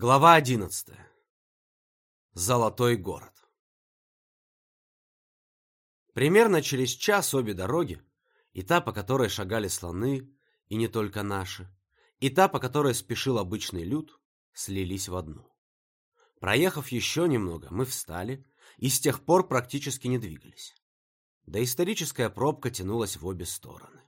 Глава одиннадцатая. Золотой город. Примерно через час обе дороги, и та, по которой шагали слоны, и не только наши, и та, по которой спешил обычный люд, слились в одну. Проехав еще немного, мы встали и с тех пор практически не двигались. Да историческая пробка тянулась в обе стороны.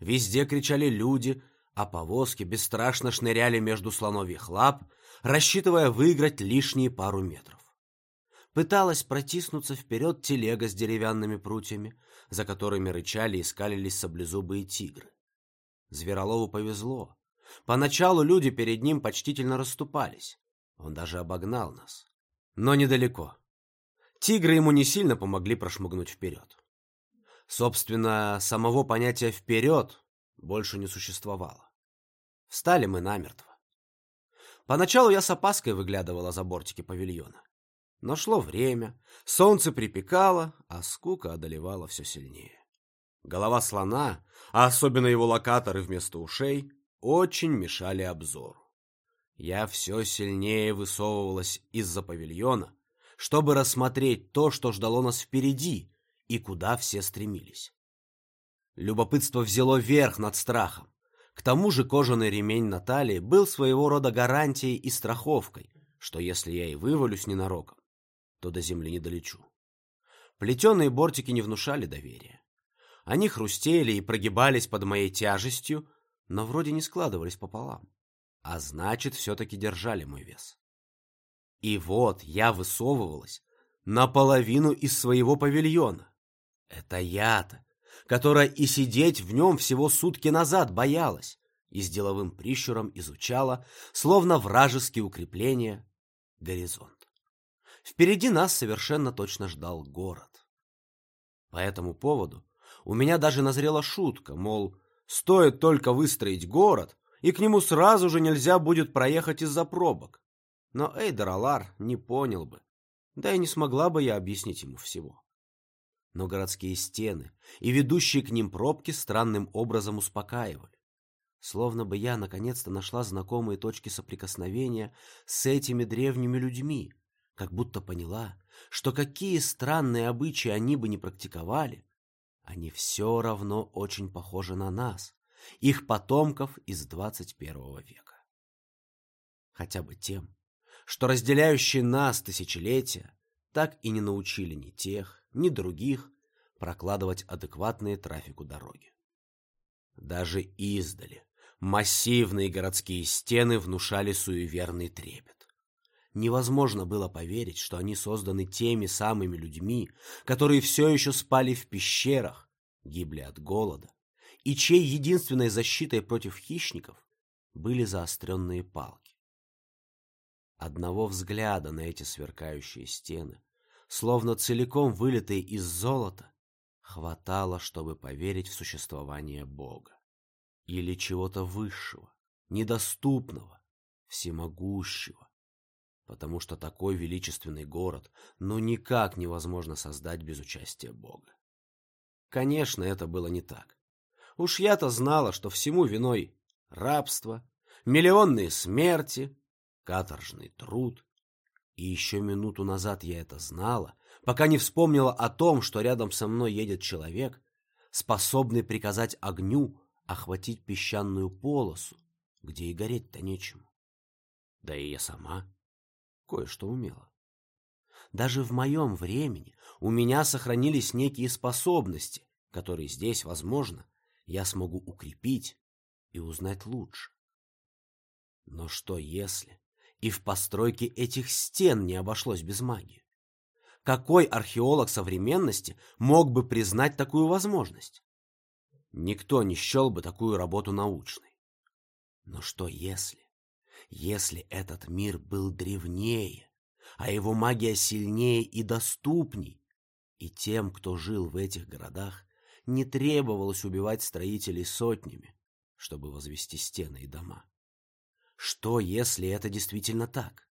Везде кричали люди, а повозки бесстрашно шныряли между слоновьих лап, рассчитывая выиграть лишние пару метров. Пыталась протиснуться вперед телега с деревянными прутьями, за которыми рычали и скалились саблезубые тигры. Зверолову повезло. Поначалу люди перед ним почтительно расступались. Он даже обогнал нас. Но недалеко. Тигры ему не сильно помогли прошмыгнуть вперед. Собственно, самого понятия «вперед» больше не существовало. Встали мы намертво. Поначалу я с опаской выглядывала за бортики павильона. Но шло время, солнце припекало, а скука одолевала все сильнее. Голова слона, а особенно его локаторы вместо ушей, очень мешали обзору. Я все сильнее высовывалась из-за павильона, чтобы рассмотреть то, что ждало нас впереди и куда все стремились. Любопытство взяло верх над страхом. К тому же кожаный ремень на талии был своего рода гарантией и страховкой, что если я и вывалюсь ненароком, то до земли не долечу. Плетеные бортики не внушали доверия. Они хрустели и прогибались под моей тяжестью, но вроде не складывались пополам. А значит, все-таки держали мой вес. И вот я высовывалась наполовину из своего павильона. Это я-то, которая и сидеть в нем всего сутки назад боялась и с деловым прищуром изучала, словно вражеские укрепления, горизонт. Впереди нас совершенно точно ждал город. По этому поводу у меня даже назрела шутка, мол, стоит только выстроить город, и к нему сразу же нельзя будет проехать из-за пробок. Но Эйдер Алар не понял бы, да и не смогла бы я объяснить ему всего но городские стены и ведущие к ним пробки странным образом успокаивали. Словно бы я наконец-то нашла знакомые точки соприкосновения с этими древними людьми, как будто поняла, что какие странные обычаи они бы не практиковали, они все равно очень похожи на нас, их потомков из 21 века. Хотя бы тем, что разделяющие нас тысячелетия так и не научили ни тех, ни других прокладывать адекватные трафику дороги. Даже издали массивные городские стены внушали суеверный трепет. Невозможно было поверить, что они созданы теми самыми людьми, которые все еще спали в пещерах, гибли от голода, и чьей единственной защитой против хищников были заостренные палки. Одного взгляда на эти сверкающие стены словно целиком вылитые из золота, хватало, чтобы поверить в существование Бога. Или чего-то высшего, недоступного, всемогущего. Потому что такой величественный город ну никак невозможно создать без участия Бога. Конечно, это было не так. Уж я-то знала, что всему виной рабство, миллионные смерти, каторжный труд и еще минуту назад я это знала, пока не вспомнила о том, что рядом со мной едет человек, способный приказать огню охватить песчаную полосу, где и гореть-то нечему. Да и я сама кое-что умела. Даже в моем времени у меня сохранились некие способности, которые здесь, возможно, я смогу укрепить и узнать лучше. Но что если и в постройке этих стен не обошлось без магии. Какой археолог современности мог бы признать такую возможность? Никто не счел бы такую работу научной. Но что если? Если этот мир был древнее, а его магия сильнее и доступней, и тем, кто жил в этих городах, не требовалось убивать строителей сотнями, чтобы возвести стены и дома. Что, если это действительно так?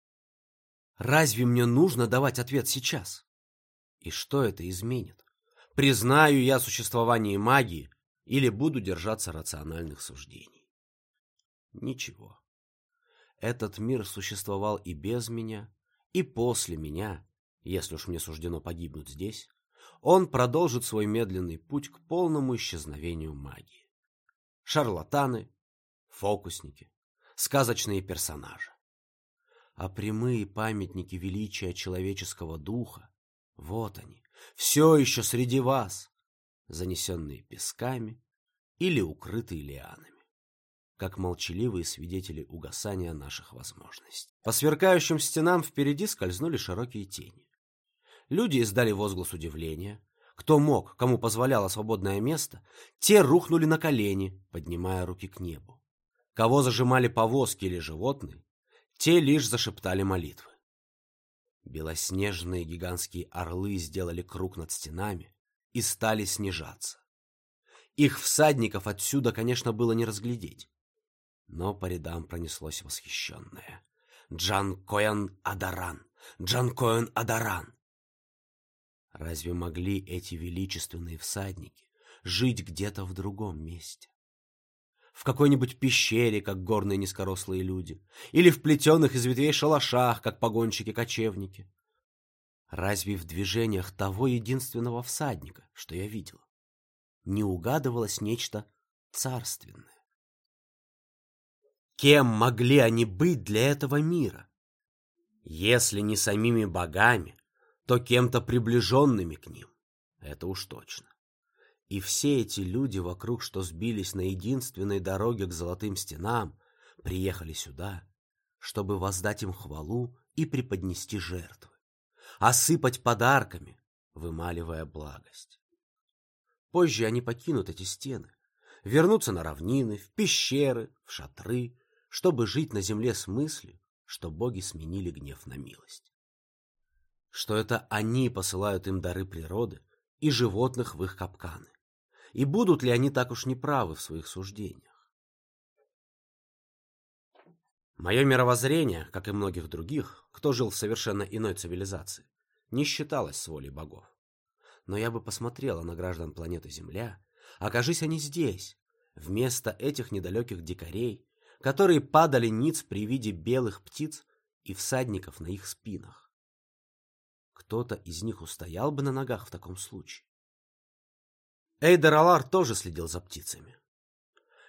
Разве мне нужно давать ответ сейчас? И что это изменит? Признаю я существование магии или буду держаться рациональных суждений? Ничего. Этот мир существовал и без меня, и после меня, если уж мне суждено погибнуть здесь, он продолжит свой медленный путь к полному исчезновению магии. Шарлатаны, фокусники, сказочные персонажи. А прямые памятники величия человеческого духа, вот они, все еще среди вас, занесенные песками или укрытые лианами как молчаливые свидетели угасания наших возможностей. По сверкающим стенам впереди скользнули широкие тени. Люди издали возглас удивления. Кто мог, кому позволяло свободное место, те рухнули на колени, поднимая руки к небу. Кого зажимали повозки или животные, те лишь зашептали молитвы. Белоснежные гигантские орлы сделали круг над стенами и стали снижаться. Их всадников отсюда, конечно, было не разглядеть но по рядам пронеслось восхищенное. «Джан Коэн Адаран! Джан Коэн Адаран!» Разве могли эти величественные всадники жить где-то в другом месте? В какой-нибудь пещере, как горные низкорослые люди, или в плетеных из ветвей шалашах, как погонщики-кочевники? Разве в движениях того единственного всадника, что я видел, не угадывалось нечто царственное? Кем могли они быть для этого мира? Если не самими богами, то кем-то приближенными к ним. Это уж точно. И все эти люди вокруг, что сбились на единственной дороге к золотым стенам, приехали сюда, чтобы воздать им хвалу и преподнести жертвы, осыпать подарками, вымаливая благость. Позже они покинут эти стены, вернутся на равнины, в пещеры, в шатры, чтобы жить на земле с мыслью, что боги сменили гнев на милость. Что это они посылают им дары природы и животных в их капканы. И будут ли они так уж неправы в своих суждениях? Мое мировоззрение, как и многих других, кто жил в совершенно иной цивилизации, не считалось с волей богов. Но я бы посмотрела на граждан планеты Земля, окажись они здесь, вместо этих недалеких дикарей, которые падали ниц при виде белых птиц и всадников на их спинах. Кто-то из них устоял бы на ногах в таком случае. Эйдер Алар тоже следил за птицами.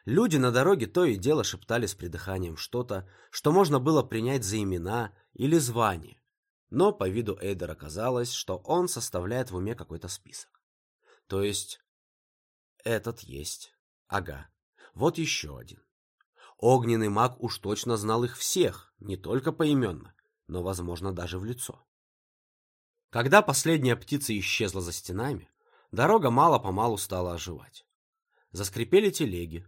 Люди на дороге то и дело шептали с придыханием что-то, что можно было принять за имена или звание, но по виду Эйдера казалось, что он составляет в уме какой-то список. То есть, этот есть. Ага, вот еще один. Огненный маг уж точно знал их всех, не только поименно, но, возможно, даже в лицо. Когда последняя птица исчезла за стенами, дорога мало-помалу стала оживать. Заскрипели телеги,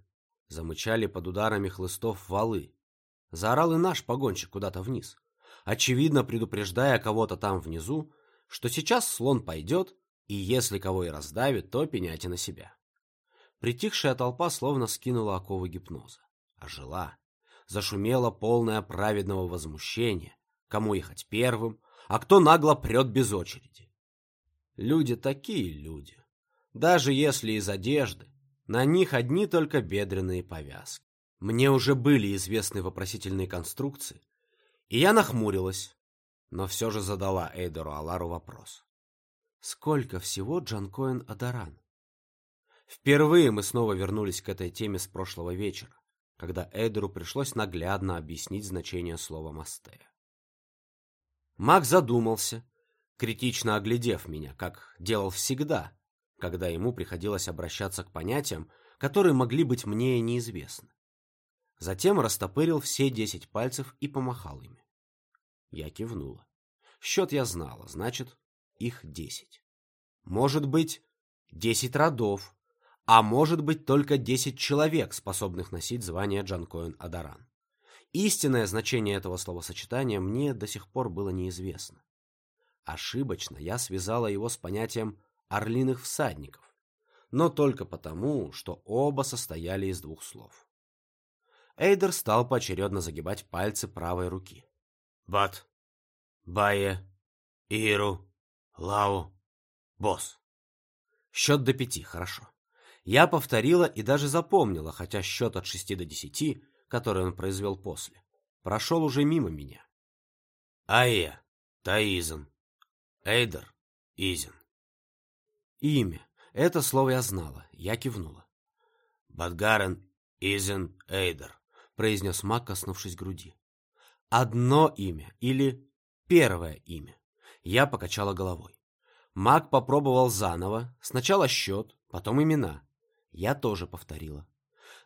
замычали под ударами хлыстов валы. Заорал и наш погонщик куда-то вниз, очевидно предупреждая кого-то там внизу, что сейчас слон пойдет, и если кого и раздавит, то пеняйте на себя. Притихшая толпа словно скинула оковы гипноза ожила, зашумела полная праведного возмущения, кому ехать первым, а кто нагло прет без очереди. Люди такие люди. Даже если из одежды, на них одни только бедренные повязки. Мне уже были известны вопросительные конструкции, и я нахмурилась, но все же задала Эйдеру Алару вопрос. Сколько всего Джанкоин Адаран? Впервые мы снова вернулись к этой теме с прошлого вечера когда Эдеру пришлось наглядно объяснить значение слова «мастея». Маг задумался, критично оглядев меня, как делал всегда, когда ему приходилось обращаться к понятиям, которые могли быть мне неизвестны. Затем растопырил все десять пальцев и помахал ими. Я кивнула. Счет я знала, значит, их десять. Может быть, десять родов, а может быть только 10 человек, способных носить звание Джанкоин Адаран. Истинное значение этого словосочетания мне до сих пор было неизвестно. Ошибочно я связала его с понятием «орлиных всадников», но только потому, что оба состояли из двух слов. Эйдер стал поочередно загибать пальцы правой руки. «Бат», «Бае», «Иру», «Лау», «Босс». Счет до пяти, хорошо. Я повторила и даже запомнила, хотя счет от шести до десяти, который он произвел после, прошел уже мимо меня. Айя, Таизен, Эйдер, Изен. Имя. Это слово я знала. Я кивнула. Бадгарен, Изен, Эйдер, произнес маг, коснувшись груди. Одно имя или первое имя. Я покачала головой. Маг попробовал заново. Сначала счет, потом имена. Я тоже повторила.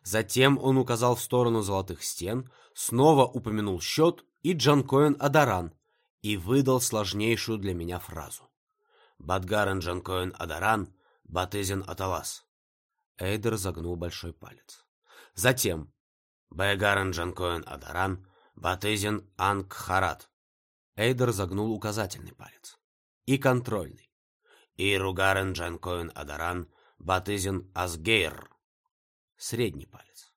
Затем он указал в сторону золотых стен, снова упомянул счет и Джанкоин Адаран и выдал сложнейшую для меня фразу. «Бадгарен Джанкоин Адаран, Батызин Аталас». Эйдер загнул большой палец. Затем «Бэгарен Джанкоин Адаран, Батызин Ангхарат». Эйдер загнул указательный палец. И контрольный. «И Ругарен Джанкоин Адаран, Батызин Асгейр» средний палец.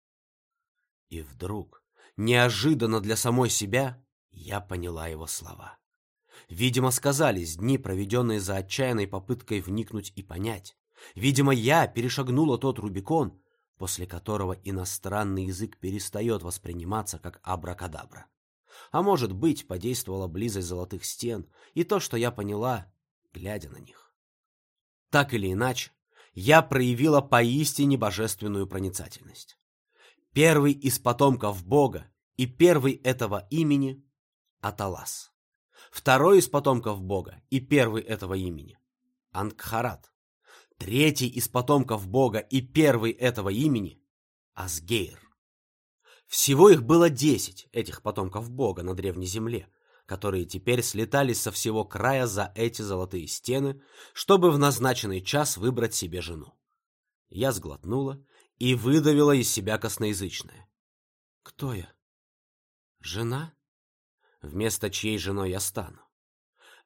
И вдруг, неожиданно для самой себя, я поняла его слова. Видимо, сказались дни, проведенные за отчаянной попыткой вникнуть и понять. Видимо, я перешагнула тот Рубикон, после которого иностранный язык перестает восприниматься как абракадабра. А может быть, подействовала близость золотых стен и то, что я поняла, глядя на них. Так или иначе, я проявила поистине божественную проницательность. Первый из потомков Бога и первый этого имени – Аталас. Второй из потомков Бога и первый этого имени – Ангхарат. Третий из потомков Бога и первый этого имени – Асгейр. Всего их было десять, этих потомков Бога на Древней Земле – которые теперь слетались со всего края за эти золотые стены, чтобы в назначенный час выбрать себе жену. Я сглотнула и выдавила из себя косноязычное. «Кто я? Жена? Вместо чьей женой я стану?»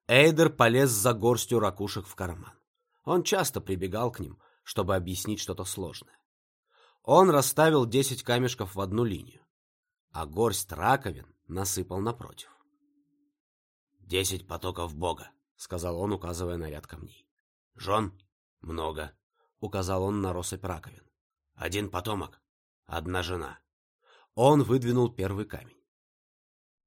Эйдер полез за горстью ракушек в карман. Он часто прибегал к ним, чтобы объяснить что-то сложное. Он расставил десять камешков в одну линию, а горсть раковин насыпал напротив. «Десять потоков Бога», — сказал он, указывая на ряд камней. «Жен? Много», — указал он на россыпь раковин. «Один потомок, одна жена». Он выдвинул первый камень.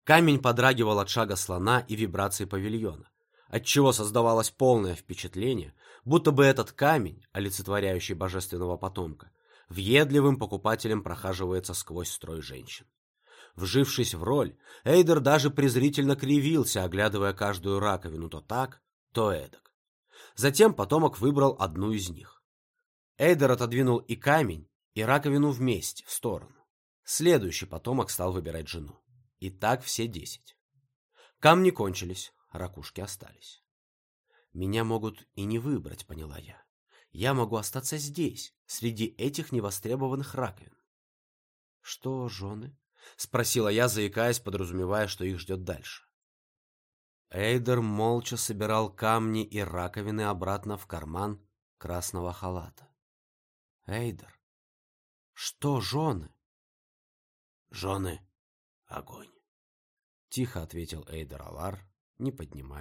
Камень подрагивал от шага слона и вибрации павильона, отчего создавалось полное впечатление, будто бы этот камень, олицетворяющий божественного потомка, въедливым покупателем прохаживается сквозь строй женщин. Вжившись в роль, Эйдер даже презрительно кривился, оглядывая каждую раковину то так, то эдак. Затем потомок выбрал одну из них. Эйдер отодвинул и камень, и раковину вместе, в сторону. Следующий потомок стал выбирать жену. И так все десять. Камни кончились, ракушки остались. Меня могут и не выбрать, поняла я. Я могу остаться здесь, среди этих невостребованных раковин. Что, жены? — спросила я, заикаясь, подразумевая, что их ждет дальше. Эйдер молча собирал камни и раковины обратно в карман красного халата. «Эйдер, что жены?» «Жены — огонь», — тихо ответил Эйдер Алар, не поднимая